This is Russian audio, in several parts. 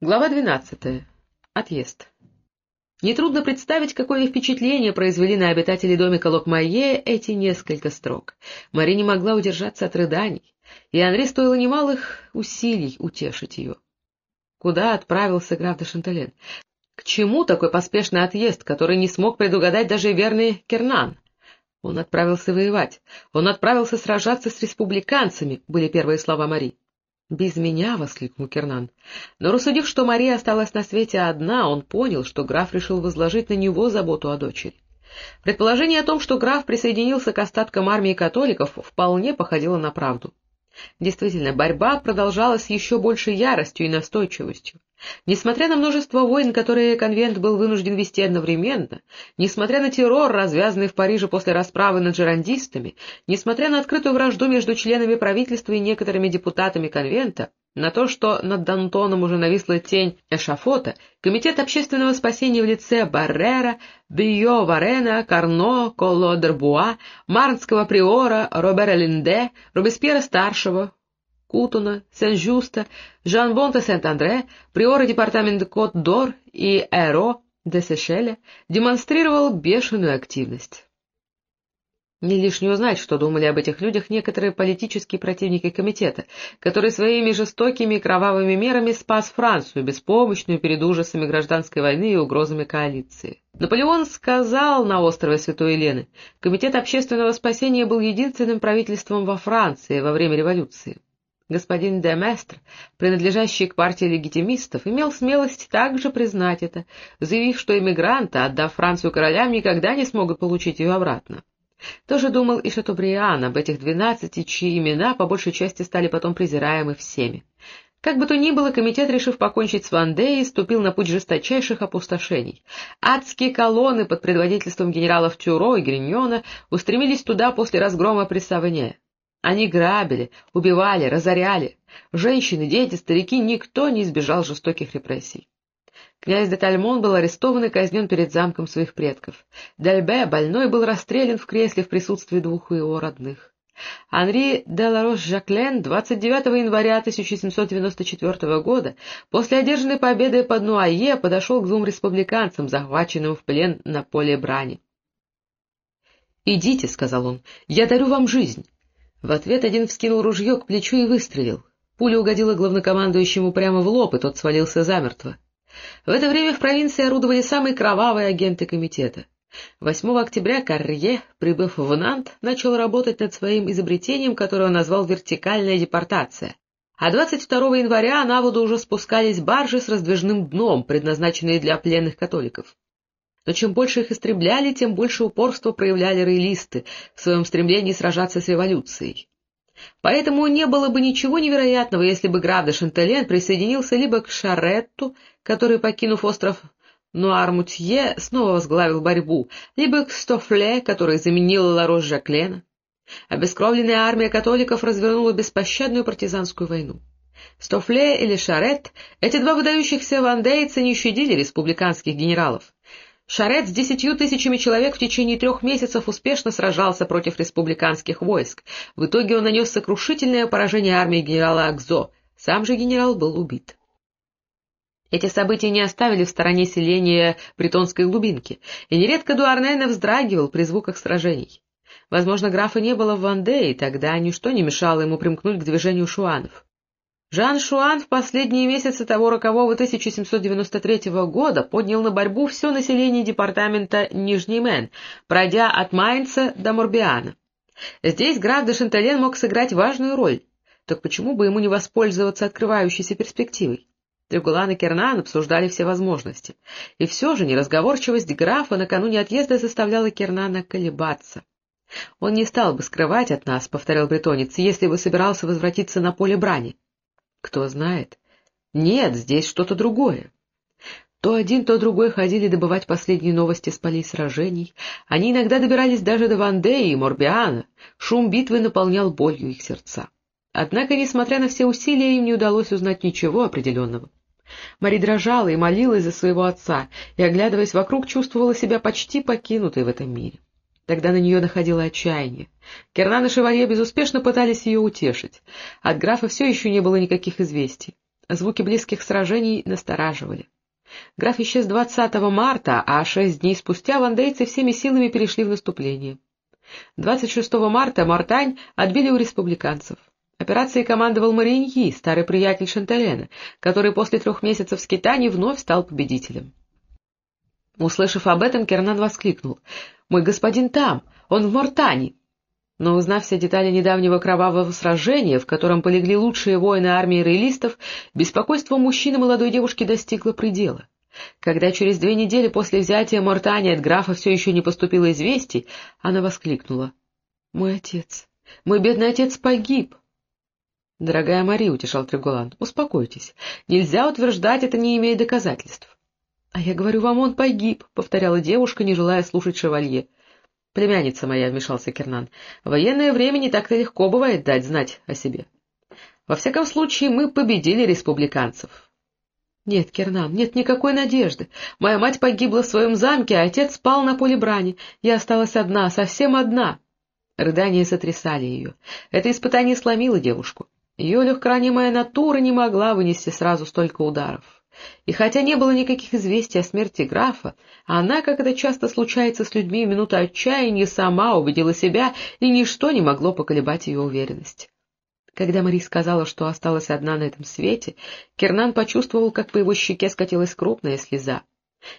Глава двенадцатая. Отъезд. Нетрудно представить, какое впечатление произвели на обитателей домика Локмайе эти несколько строк. Мари не могла удержаться от рыданий, и Анри стоило немалых усилий утешить ее. Куда отправился граф де Шантален? К чему такой поспешный отъезд, который не смог предугадать даже верный Кернан? Он отправился воевать, он отправился сражаться с республиканцами, были первые слова Мари. «Без меня!» — воскликнул Кернан. Но, рассудив, что Мария осталась на свете одна, он понял, что граф решил возложить на него заботу о дочери. Предположение о том, что граф присоединился к остаткам армии католиков, вполне походило на правду. Действительно, борьба продолжалась еще большей яростью и настойчивостью. Несмотря на множество войн, которые конвент был вынужден вести одновременно, несмотря на террор, развязанный в Париже после расправы над жерандистами, несмотря на открытую вражду между членами правительства и некоторыми депутатами конвента, на то, что над Дантоном уже нависла тень эшафота, Комитет общественного спасения в лице Баррера, Био Варена, Карно, Колло Дербуа, Марнского приора, Робера Линде, Робеспьера-старшего, Кутуна, Сен-Жуста, Жан-Бонта Сент-Андре, приора департамента Кот-Дор и Эро де Сешеля демонстрировал бешеную активность. Не лишне узнать, что думали об этих людях некоторые политические противники комитета, который своими жестокими кровавыми мерами спас Францию, беспомощную перед ужасами гражданской войны и угрозами коалиции. Наполеон сказал на острове Святой Елены, комитет общественного спасения был единственным правительством во Франции во время революции. Господин де Местр, принадлежащий к партии легитимистов, имел смелость также признать это, заявив, что эмигранты, отдав Францию королям, никогда не смогут получить ее обратно. Тоже думал и Шатобриан об этих двенадцати, чьи имена по большей части стали потом презираемы всеми. Как бы то ни было, комитет, решив покончить с Вандеей, ступил на путь жесточайших опустошений. Адские колонны под предводительством генералов Тюро и Гриньона устремились туда после разгрома при Саване. Они грабили, убивали, разоряли. Женщины, дети, старики — никто не избежал жестоких репрессий. Князь де Тальмон был арестован и казнен перед замком своих предков. Дальбе, больной, был расстрелян в кресле в присутствии двух его родных. Анри де Ларош-Жаклен 29 января 1794 года после одержанной победы под Нуае подошел к двум республиканцам, захваченным в плен на поле брани. «Идите», — сказал он, — «я дарю вам жизнь». В ответ один вскинул ружье к плечу и выстрелил. Пуля угодила главнокомандующему прямо в лоб, и тот свалился замертво. В это время в провинции орудовали самые кровавые агенты комитета. 8 октября Каррье, прибыв в Нант, начал работать над своим изобретением, которое он назвал «вертикальная депортация». А 22 января на воду уже спускались баржи с раздвижным дном, предназначенные для пленных католиков. Но чем больше их истребляли, тем больше упорства проявляли роялисты в своем стремлении сражаться с революцией. Поэтому не было бы ничего невероятного, если бы граф де Шантелен присоединился либо к Шаретту, который, покинув остров Нуар-Мутье, снова возглавил борьбу, либо к Стофле, который заменил Ларош Жаклена. Обескровленная армия католиков развернула беспощадную партизанскую войну. Стофле или Шарет, эти два выдающихся вандейца не щадили республиканских генералов. Шаретт с десятью тысячами человек в течение трех месяцев успешно сражался против республиканских войск. В итоге он нанес сокрушительное поражение армии генерала Акзо. Сам же генерал был убит. Эти события не оставили в стороне селения Бретонской глубинки, и нередко Дуарнена вздрагивал при звуках сражений. Возможно, графа не было в Ванде, и тогда ничто не мешало ему примкнуть к движению шуанов. Жан Шуан в последние месяцы того рокового 1793 года поднял на борьбу все население департамента Нижний Мэн, пройдя от Майнца до Морбиана. Здесь граф де Шантален мог сыграть важную роль, так почему бы ему не воспользоваться открывающейся перспективой? Трегулан и Кернан обсуждали все возможности, и все же неразговорчивость графа накануне отъезда заставляла Кернана колебаться. «Он не стал бы скрывать от нас», — повторял бретонец, — «если бы собирался возвратиться на поле брани». Кто знает? Нет, здесь что-то другое. То один, то другой ходили добывать последние новости с полей сражений. Они иногда добирались даже до Вандеи и Морбиана. Шум битвы наполнял болью их сердца. Однако, несмотря на все усилия, им не удалось узнать ничего определенного. Мари дрожала и молилась за своего отца, и, оглядываясь вокруг, чувствовала себя почти покинутой в этом мире. Тогда на нее находило отчаяние. Кернан и Шевалье безуспешно пытались ее утешить. От графа все еще не было никаких известий. Звуки близких сражений настораживали. Граф исчез 20 марта, а шесть дней спустя вандейцы всеми силами перешли в наступление. 26 марта Мартань отбили у республиканцев. Операцией командовал Мариньи, старый приятель Шанталена, который после трех месяцев скитаний вновь стал победителем. Услышав об этом, Кернан воскликнул. — Мой господин там! Он в Мортане! Но, узнав все детали недавнего кровавого сражения, в котором полегли лучшие воины армии рейлистов, беспокойство мужчины молодой девушки достигло предела. Когда через две недели после взятия Мортани от графа все еще не поступило известий, она воскликнула. — Мой отец, мой бедный отец погиб! — Дорогая Мари, — утешал Трегулан, — успокойтесь. Нельзя утверждать это, не имея доказательств. — А я говорю вам, он погиб, — повторяла девушка, не желая слушать шевалье. — Племянница моя, — вмешался Кернан, — военное время не так-то легко бывает дать знать о себе. Во всяком случае, мы победили республиканцев. — Нет, Кернан, нет никакой надежды. Моя мать погибла в своем замке, а отец спал на поле брани. Я осталась одна, совсем одна. Рыдания сотрясали ее. Это испытание сломило девушку. Ее легкоранимая натура не могла вынести сразу столько ударов. И хотя не было никаких известий о смерти графа, она, как это часто случается с людьми в минуту отчаяния, сама убедила себя, и ничто не могло поколебать ее уверенность. Когда Мари сказала, что осталась одна на этом свете, Кернан почувствовал, как по его щеке скатилась крупная слеза.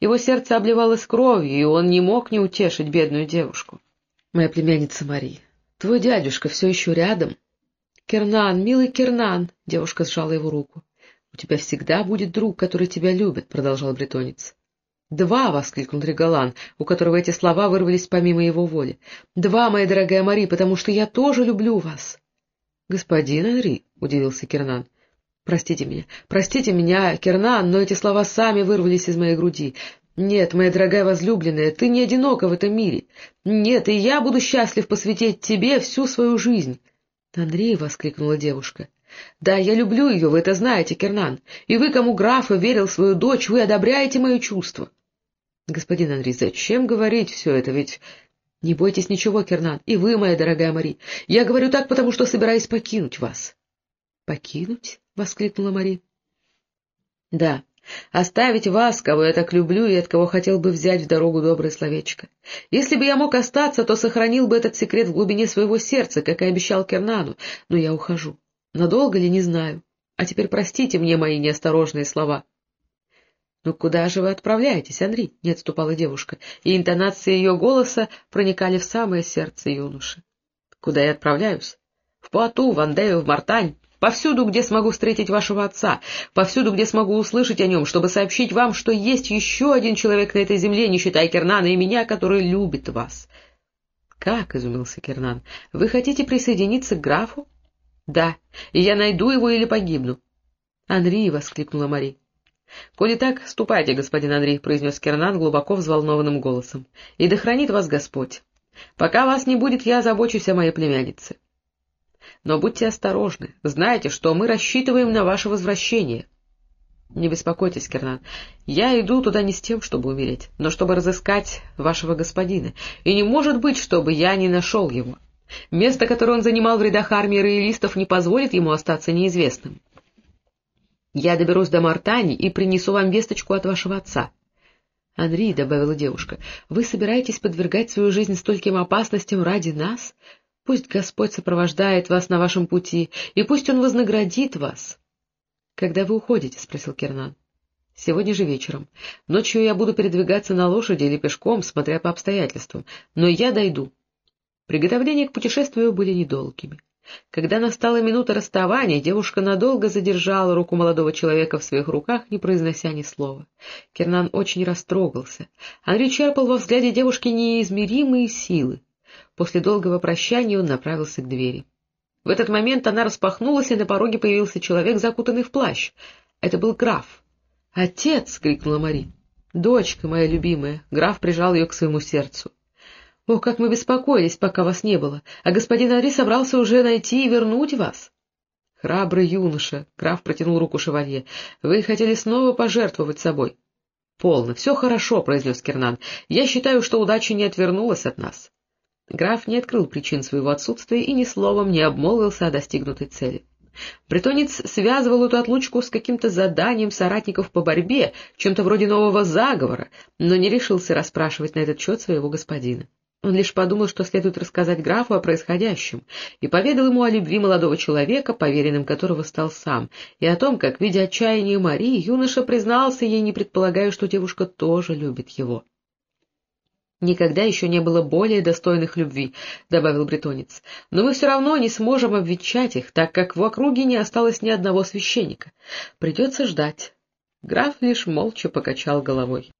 Его сердце обливалось кровью, и он не мог не утешить бедную девушку. — Моя племянница Мари, твой дядюшка все еще рядом? — Кернан, милый Кернан! — девушка сжала его руку. — У тебя всегда будет друг, который тебя любит, — продолжал бретонец. — Два! — воскликнул Регалан, у которого эти слова вырвались помимо его воли. — Два, моя дорогая Мари, потому что я тоже люблю вас! — Господин Анри, — удивился Кернан. — Простите меня, простите меня, Кернан, но эти слова сами вырвались из моей груди. Нет, моя дорогая возлюбленная, ты не одинока в этом мире. Нет, и я буду счастлив посвятить тебе всю свою жизнь. — Андрей, — воскликнула девушка. — Да, я люблю ее, вы это знаете, Кернан. И вы, кому графа верил свою дочь, вы одобряете мои чувства. — Господин Андрей, зачем говорить все это, ведь... — Не бойтесь ничего, Кернан, и вы, моя дорогая Мари. Я говорю так, потому что собираюсь покинуть вас. — Покинуть? — воскликнула Мари. — Да, оставить вас, кого я так люблю и от кого хотел бы взять в дорогу доброе словечко. Если бы я мог остаться, то сохранил бы этот секрет в глубине своего сердца, как и обещал Кернану, но я ухожу. Надолго ли, не знаю. А теперь простите мне мои неосторожные слова. —— Ну куда же вы отправляетесь, Андрей? — не отступала девушка, и интонации ее голоса проникали в самое сердце юноши. — Куда я отправляюсь? — В Пуату, в Андею, в Мартань, повсюду, где смогу встретить вашего отца, повсюду, где смогу услышать о нем, чтобы сообщить вам, что есть еще один человек на этой земле, не считая Кернана и меня, который любит вас. — Как? — изумился Кернан. — Вы хотите присоединиться к графу? — Да, и я найду его или погибну. — Анри! — воскликнула Мари. — Коли так, ступайте, господин Андрей, — произнес Кернан глубоко взволнованным голосом, — и да хранит вас Господь. Пока вас не будет, я озабочусь о моей племяннице. Но будьте осторожны, знайте, что мы рассчитываем на ваше возвращение. Не беспокойтесь, Кернан, я иду туда не с тем, чтобы умереть, но чтобы разыскать вашего господина, и не может быть, чтобы я не нашел его. Место, которое он занимал в рядах армии роялистов, не позволит ему остаться неизвестным. Я доберусь до Мартани и принесу вам весточку от вашего отца. — Андрей, — добавила девушка, — вы собираетесь подвергать свою жизнь стольким опасностям ради нас? Пусть Господь сопровождает вас на вашем пути, и пусть Он вознаградит вас. — Когда вы уходите? — спросил Кернан. — Сегодня же вечером. Ночью я буду передвигаться на лошади или пешком, смотря по обстоятельствам, но я дойду. Приготовления к путешествию были недолгими. Когда настала минута расставания, девушка надолго задержала руку молодого человека в своих руках, не произнося ни слова. Кернан очень растрогался. Андрей черпал во взгляде девушки неизмеримые силы. После долгого прощания он направился к двери. В этот момент она распахнулась, и на пороге появился человек, закутанный в плащ. Это был граф. «Отец!» — крикнула Мари. «Дочка моя любимая!» — граф прижал ее к своему сердцу. О, как мы беспокоились, пока вас не было, а господин Ари собрался уже найти и вернуть вас. — Храбрый юноша, — граф протянул руку шевалье, — вы хотели снова пожертвовать собой. — Полно, все хорошо, — произнес Кернан. — Я считаю, что удача не отвернулась от нас. Граф не открыл причин своего отсутствия и ни словом не обмолвился о достигнутой цели. Бретонец связывал эту отлучку с каким-то заданием соратников по борьбе, чем-то вроде нового заговора, но не решился расспрашивать на этот счет своего господина. Он лишь подумал, что следует рассказать графу о происходящем, и поведал ему о любви молодого человека, поверенным которого стал сам, и о том, как, видя отчаяние Марии, юноша признался ей, не предполагая, что девушка тоже любит его. «Никогда еще не было более достойных любви», — добавил бретонец. «Но мы все равно не сможем обвенчать их, так как в округе не осталось ни одного священника. Придется ждать». Граф лишь молча покачал головой.